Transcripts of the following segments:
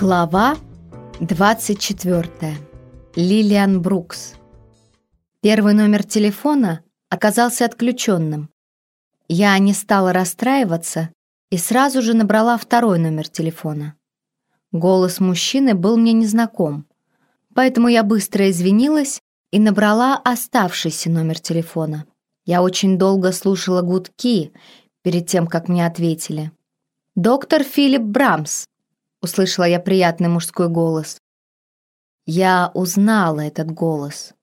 Глава 24. Лилиан Брукс. Первый номер телефона оказался отключенным. Я не стала расстраиваться и сразу же набрала второй номер телефона. Голос мужчины был мне незнаком, поэтому я быстро извинилась и набрала оставшийся номер телефона. Я очень долго слушала гудки перед тем, как мне ответили. «Доктор Филипп Брамс», — услышала я приятный мужской голос. Я узнала этот голос.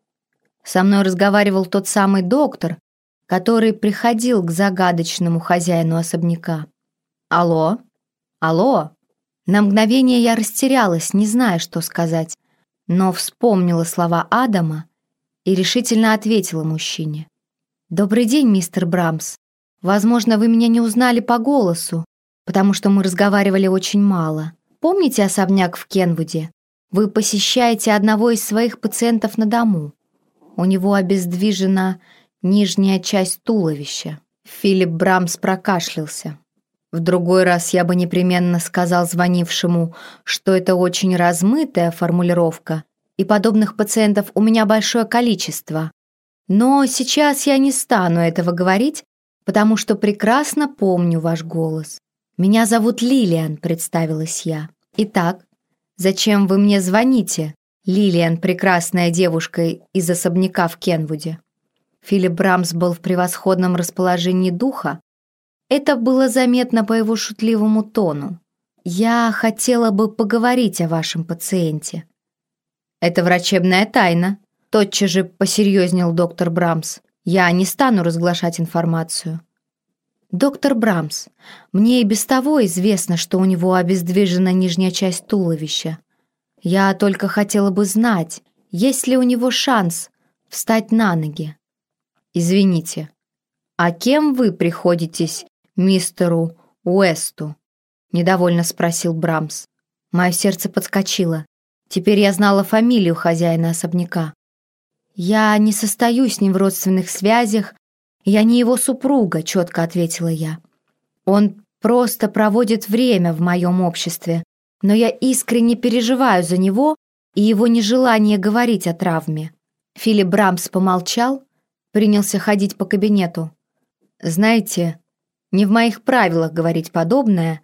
Со мной разговаривал тот самый доктор, который приходил к загадочному хозяину особняка. «Алло? Алло?» На мгновение я растерялась, не зная, что сказать, но вспомнила слова Адама и решительно ответила мужчине. «Добрый день, мистер Брамс. Возможно, вы меня не узнали по голосу, потому что мы разговаривали очень мало. Помните особняк в Кенвуде? Вы посещаете одного из своих пациентов на дому. У него обездвижена нижняя часть туловища». Филипп Брамс прокашлялся. В другой раз я бы непременно сказал звонившему, что это очень размытая формулировка, и подобных пациентов у меня большое количество. Но сейчас я не стану этого говорить, потому что прекрасно помню ваш голос. Меня зовут Лилиан, представилась я. Итак, зачем вы мне звоните? Лилиан, прекрасная девушка из особняка в Кенвуде. Филипп Брамс был в превосходном расположении духа, это было заметно по его шутливому тону. «Я хотела бы поговорить о вашем пациенте». «Это врачебная тайна», — тотчас же посерьезнел доктор Брамс. «Я не стану разглашать информацию». «Доктор Брамс, мне и без того известно, что у него обездвижена нижняя часть туловища. Я только хотела бы знать, есть ли у него шанс встать на ноги». «Извините, а кем вы приходитесь мистеру Уэсту?» — недовольно спросил Брамс. Мое сердце подскочило. Теперь я знала фамилию хозяина особняка. «Я не состою с ним в родственных связях, я не его супруга», — четко ответила я. «Он просто проводит время в моем обществе, но я искренне переживаю за него и его нежелание говорить о травме». Филипп Брамс помолчал, принялся ходить по кабинету. «Знаете, не в моих правилах говорить подобное.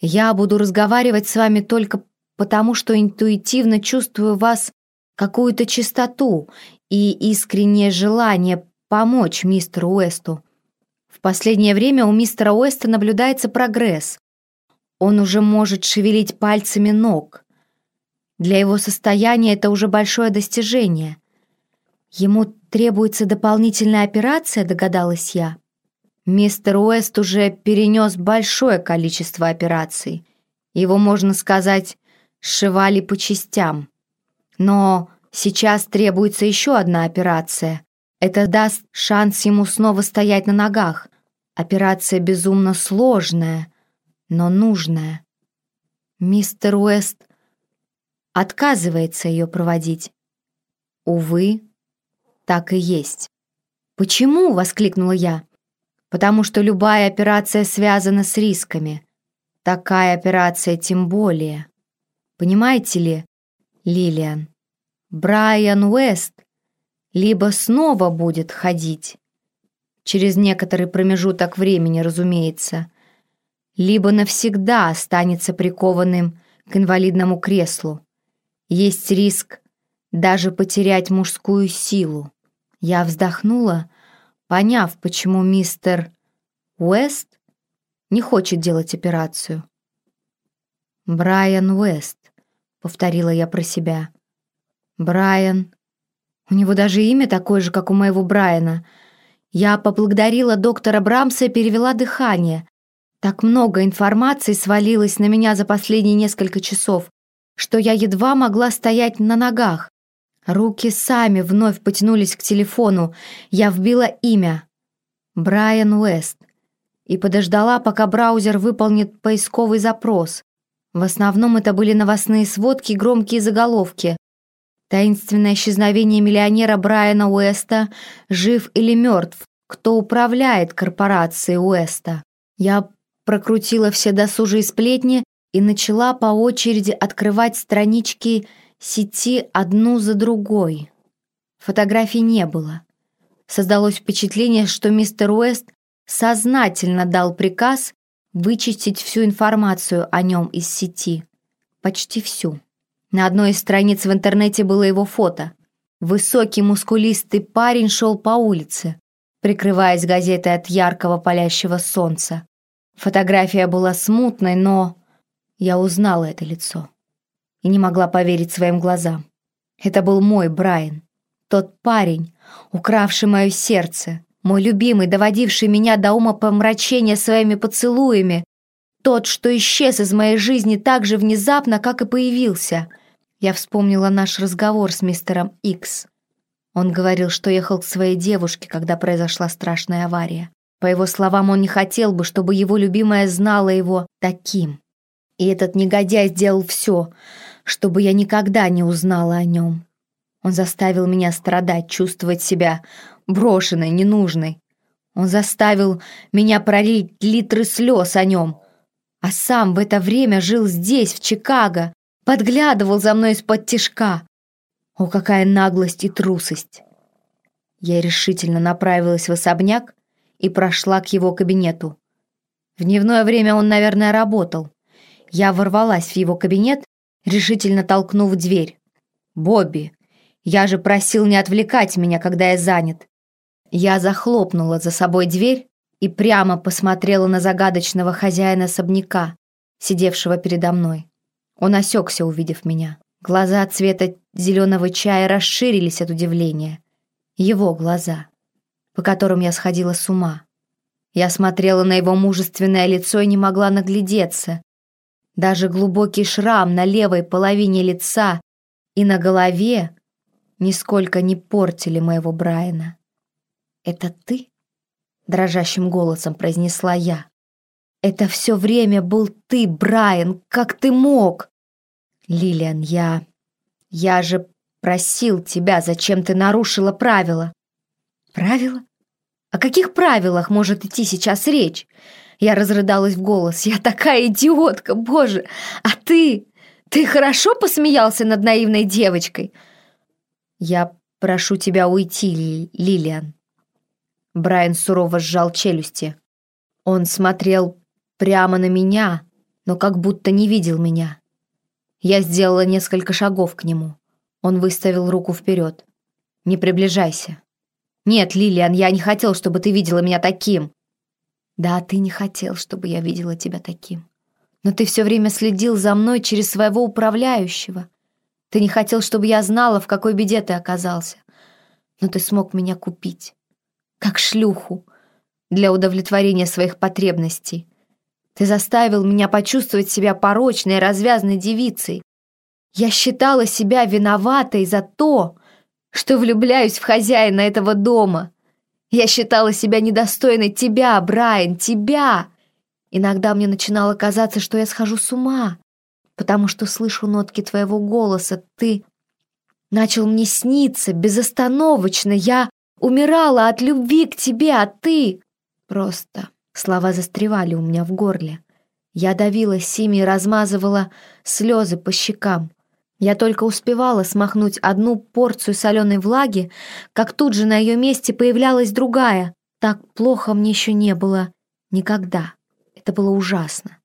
Я буду разговаривать с вами только потому, что интуитивно чувствую вас какую-то чистоту и искреннее желание помочь мистеру Уэсту. В последнее время у мистера Уэста наблюдается прогресс. Он уже может шевелить пальцами ног. Для его состояния это уже большое достижение. Ему требуется дополнительная операция, догадалась я. Мистер Уэст уже перенес большое количество операций. Его, можно сказать, сшивали по частям. Но сейчас требуется еще одна операция. Это даст шанс ему снова стоять на ногах. Операция безумно сложная, но нужная. Мистер Уэст отказывается ее проводить. Увы, так и есть. «Почему?» — воскликнула я потому что любая операция связана с рисками. Такая операция тем более. Понимаете ли, Лилиан, Брайан Уэст либо снова будет ходить, через некоторый промежуток времени, разумеется, либо навсегда останется прикованным к инвалидному креслу. Есть риск даже потерять мужскую силу. Я вздохнула, поняв, почему мистер Уэст не хочет делать операцию. «Брайан Уэст», — повторила я про себя. «Брайан. У него даже имя такое же, как у моего Брайана. Я поблагодарила доктора Брамса и перевела дыхание. Так много информации свалилось на меня за последние несколько часов, что я едва могла стоять на ногах. Руки сами вновь потянулись к телефону. Я вбила имя. Брайан Уэст. И подождала, пока браузер выполнит поисковый запрос. В основном это были новостные сводки громкие заголовки. Таинственное исчезновение миллионера Брайана Уэста, жив или мертв, кто управляет корпорацией Уэста. Я прокрутила все досужие сплетни и начала по очереди открывать странички сети одну за другой. Фотографий не было. Создалось впечатление, что мистер Уэст сознательно дал приказ вычистить всю информацию о нем из сети. Почти всю. На одной из страниц в интернете было его фото. Высокий мускулистый парень шел по улице, прикрываясь газетой от яркого палящего солнца. Фотография была смутной, но я узнала это лицо и не могла поверить своим глазам. Это был мой Брайан, тот парень, укравший мое сердце, мой любимый, доводивший меня до ума помрачения своими поцелуями, тот, что исчез из моей жизни так же внезапно, как и появился. Я вспомнила наш разговор с мистером Икс. Он говорил, что ехал к своей девушке, когда произошла страшная авария. По его словам, он не хотел бы, чтобы его любимая знала его таким. И этот негодяй сделал все, чтобы я никогда не узнала о нем. Он заставил меня страдать, чувствовать себя брошенной, ненужной. Он заставил меня пролить литры слез о нем. А сам в это время жил здесь, в Чикаго, подглядывал за мной из-под тишка. О, какая наглость и трусость! Я решительно направилась в особняк и прошла к его кабинету. В дневное время он, наверное, работал. Я ворвалась в его кабинет, решительно толкнув дверь. «Бобби, я же просил не отвлекать меня, когда я занят». Я захлопнула за собой дверь и прямо посмотрела на загадочного хозяина особняка, сидевшего передо мной. Он осекся, увидев меня. Глаза цвета зеленого чая расширились от удивления. Его глаза, по которым я сходила с ума. Я смотрела на его мужественное лицо и не могла наглядеться, даже глубокий шрам на левой половине лица и на голове нисколько не портили моего Брайана. «Это ты?» — дрожащим голосом произнесла я. «Это все время был ты, Брайан! Как ты мог?» «Лилиан, я... Я же просил тебя, зачем ты нарушила правила?» «Правила? О каких правилах может идти сейчас речь? Я разрыдалась в голос. «Я такая идиотка, боже! А ты? Ты хорошо посмеялся над наивной девочкой?» «Я прошу тебя уйти, Лилиан». Брайан сурово сжал челюсти. Он смотрел прямо на меня, но как будто не видел меня. Я сделала несколько шагов к нему. Он выставил руку вперед. «Не приближайся». «Нет, Лилиан, я не хотел, чтобы ты видела меня таким. Да, ты не хотел, чтобы я видела тебя таким. Но ты все время следил за мной через своего управляющего. Ты не хотел, чтобы я знала, в какой беде ты оказался. Но ты смог меня купить. Как шлюху. Для удовлетворения своих потребностей. Ты заставил меня почувствовать себя порочной развязной девицей. Я считала себя виноватой за то, что влюбляюсь в хозяина этого дома. Я считала себя недостойной тебя, Брайан, тебя. Иногда мне начинало казаться, что я схожу с ума, потому что слышу нотки твоего голоса. Ты начал мне сниться безостановочно. Я умирала от любви к тебе, а ты... Просто слова застревали у меня в горле. Я давилась ими и размазывала слезы по щекам. Я только успевала смахнуть одну порцию соленой влаги, как тут же на ее месте появлялась другая. Так плохо мне еще не было никогда. Это было ужасно.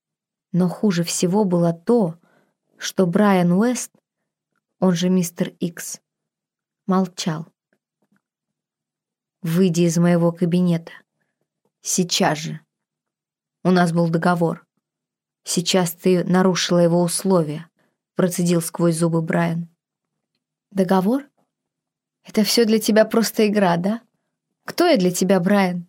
Но хуже всего было то, что Брайан Уэст, он же мистер Икс, молчал. «Выйди из моего кабинета. Сейчас же. У нас был договор. Сейчас ты нарушила его условия процедил сквозь зубы Брайан. «Договор? Это все для тебя просто игра, да? Кто я для тебя, Брайан?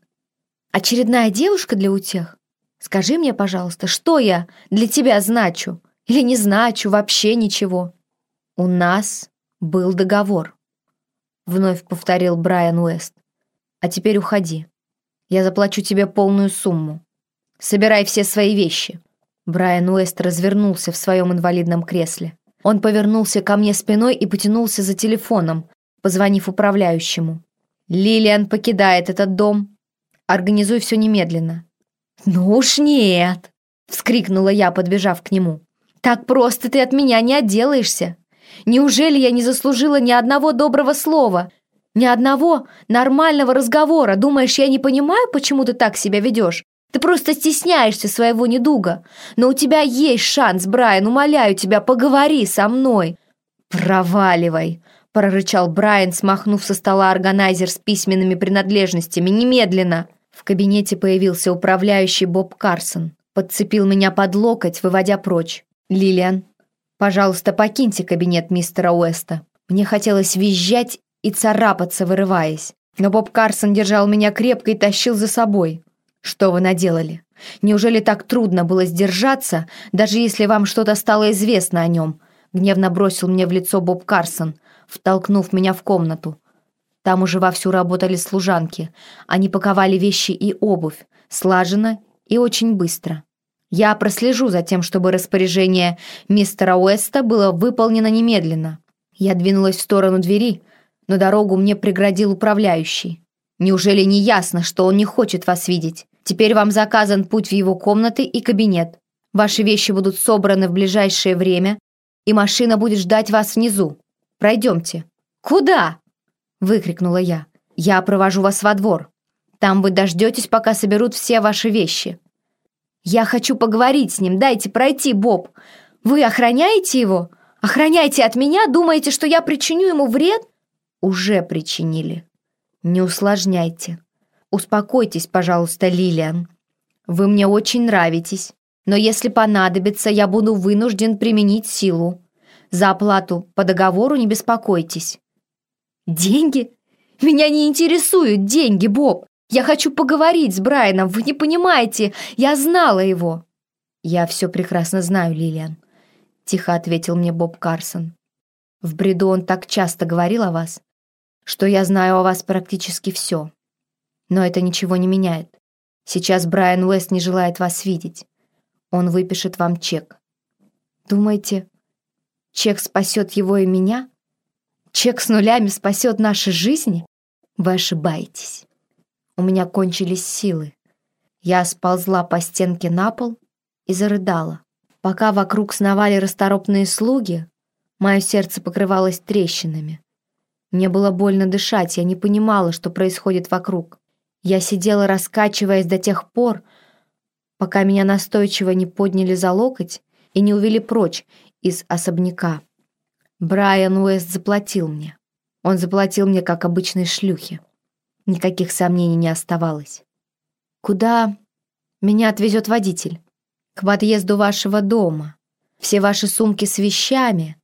Очередная девушка для утех? Скажи мне, пожалуйста, что я для тебя значу? Или не значу вообще ничего?» «У нас был договор», — вновь повторил Брайан Уэст. «А теперь уходи. Я заплачу тебе полную сумму. Собирай все свои вещи. Брайан Уэст развернулся в своем инвалидном кресле. Он повернулся ко мне спиной и потянулся за телефоном, позвонив управляющему. «Лилиан покидает этот дом. Организуй все немедленно». «Ну уж нет!» — вскрикнула я, подбежав к нему. Так просто ты от меня не отделаешься. Неужели я не заслужила ни одного доброго слова, ни одного нормального разговора? Думаешь, я не понимаю, почему ты так себя ведешь? Ты просто стесняешься своего недуга. Но у тебя есть шанс, Брайан, умоляю тебя, поговори со мной. Проваливай, прорычал Брайан, смахнув со стола органайзер с письменными принадлежностями. Немедленно. В кабинете появился управляющий Боб Карсон. Подцепил меня под локоть, выводя прочь. «Лилиан, пожалуйста, покиньте кабинет мистера Уэста». Мне хотелось визжать и царапаться, вырываясь. Но Боб Карсон держал меня крепко и тащил за собой. «Что вы наделали? Неужели так трудно было сдержаться, даже если вам что-то стало известно о нем?» Гневно бросил мне в лицо Боб Карсон, втолкнув меня в комнату. Там уже вовсю работали служанки. Они паковали вещи и обувь, слаженно и очень быстро. Я прослежу за тем, чтобы распоряжение мистера Уэста было выполнено немедленно. Я двинулась в сторону двери, но дорогу мне преградил управляющий. Неужели не ясно, что он не хочет вас видеть? Теперь вам заказан путь в его комнаты и кабинет. Ваши вещи будут собраны в ближайшее время, и машина будет ждать вас внизу. Пройдемте». «Куда?» — выкрикнула я. «Я провожу вас во двор. Там вы дождетесь, пока соберут все ваши вещи». «Я хочу поговорить с ним, дайте пройти, Боб. Вы охраняете его? Охраняете от меня? Думаете, что я причиню ему вред?» «Уже причинили. Не усложняйте». «Успокойтесь, пожалуйста, Лилиан. Вы мне очень нравитесь, но если понадобится, я буду вынужден применить силу. За оплату по договору не беспокойтесь». «Деньги? Меня не интересуют деньги, Боб. Я хочу поговорить с Брайаном, вы не понимаете, я знала его». «Я все прекрасно знаю, Лилиан», — тихо ответил мне Боб Карсон. «В бреду он так часто говорил о вас, что я знаю о вас практически все. Но это ничего не меняет. Сейчас Брайан Уэст не желает вас видеть. Он выпишет вам чек. Думаете, чек спасет его и меня? Чек с нулями спасет наши жизни? Вы ошибаетесь. У меня кончились силы. Я сползла по стенке на пол и зарыдала. Пока вокруг сновали расторопные слуги, мое сердце покрывалось трещинами. Мне было больно дышать, я не понимала, что происходит вокруг. Я сидела, раскачиваясь до тех пор, пока меня настойчиво не подняли за локоть и не увели прочь из особняка. Брайан Уэст заплатил мне. Он заплатил мне, как обычной шлюхе. Никаких сомнений не оставалось. «Куда меня отвезет водитель?» «К подъезду вашего дома. Все ваши сумки с вещами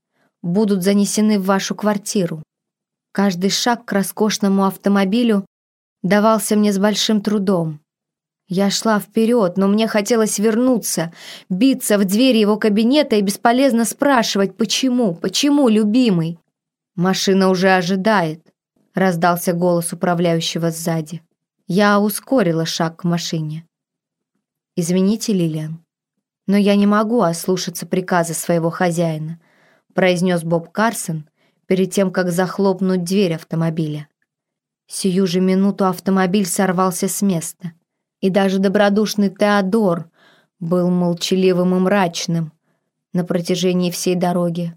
будут занесены в вашу квартиру. Каждый шаг к роскошному автомобилю давался мне с большим трудом. Я шла вперед, но мне хотелось вернуться, биться в двери его кабинета и бесполезно спрашивать, почему, почему, любимый. «Машина уже ожидает», — раздался голос управляющего сзади. Я ускорила шаг к машине. «Извините, Лилиан, но я не могу ослушаться приказа своего хозяина», произнес Боб Карсон перед тем, как захлопнуть дверь автомобиля. Сию же минуту автомобиль сорвался с места. И даже добродушный Теодор был молчаливым и мрачным на протяжении всей дороги.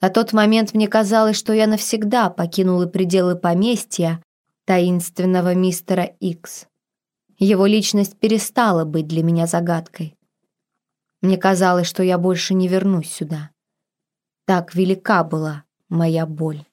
На тот момент мне казалось, что я навсегда покинула пределы поместья таинственного мистера Икс. Его личность перестала быть для меня загадкой. Мне казалось, что я больше не вернусь сюда. Так велика была моя боль.